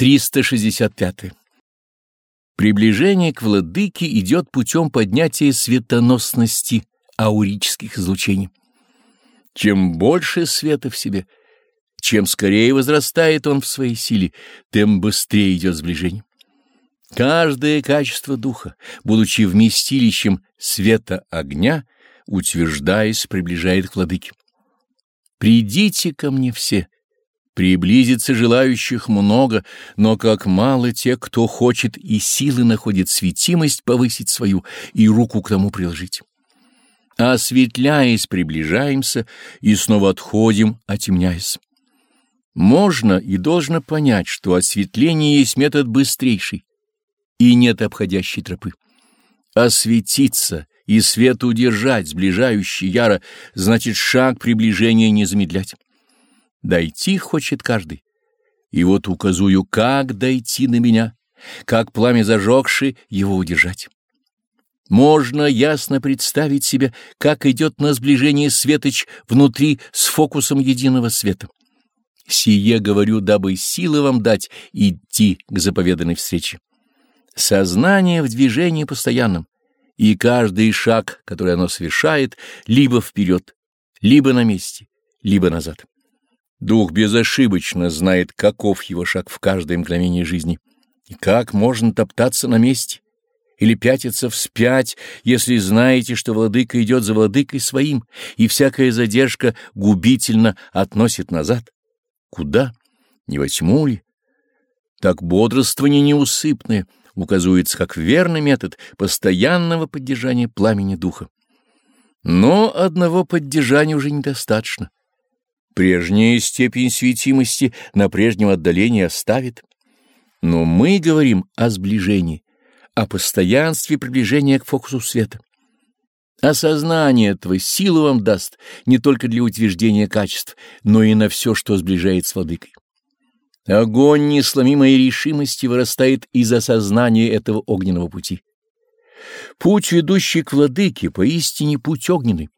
365. Приближение к владыке идет путем поднятия светоносности аурических излучений. Чем больше света в себе, чем скорее возрастает он в своей силе, тем быстрее идет сближение. Каждое качество духа, будучи вместилищем света огня, утверждаясь, приближает к владыке. «Придите ко мне все», Приблизиться желающих много, но как мало тех, кто хочет и силы находит светимость повысить свою и руку к тому приложить. Осветляясь, приближаемся и снова отходим, отемняясь. Можно и должно понять, что осветление есть метод быстрейший, и нет обходящей тропы. Осветиться и свет удержать, сближающий яро, значит шаг приближения не замедлять. Дойти хочет каждый. И вот указую, как дойти на меня, как пламя зажегши его удержать. Можно ясно представить себе, как идет на сближение светоч внутри с фокусом единого света. Сие говорю, дабы силы вам дать идти к заповеданной встрече. Сознание в движении постоянном, и каждый шаг, который оно совершает, либо вперед, либо на месте, либо назад. Дух безошибочно знает, каков его шаг в каждое мгновение жизни, и как можно топтаться на месте или пятиться вспять, если знаете, что владыка идет за владыкой своим, и всякая задержка губительно относит назад. Куда? Не во тьму ли? Так бодрствование неусыпное указывается как верный метод постоянного поддержания пламени духа. Но одного поддержания уже недостаточно. Прежняя степень светимости на прежнем отдалении оставит. Но мы говорим о сближении, о постоянстве приближения к фокусу света. Осознание этого силу вам даст не только для утверждения качеств, но и на все, что сближает с владыкой. Огонь несломимой решимости вырастает из осознания этого огненного пути. Путь, ведущий к владыке, поистине путь огненный.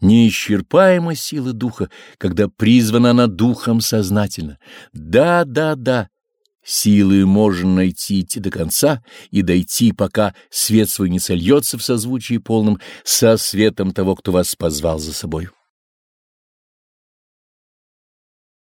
Неисчерпаема сила духа, когда призвана она духом сознательно. Да, да, да, силы можно найти идти до конца и дойти, пока свет свой не сольется в созвучии полном со светом того, кто вас позвал за собой.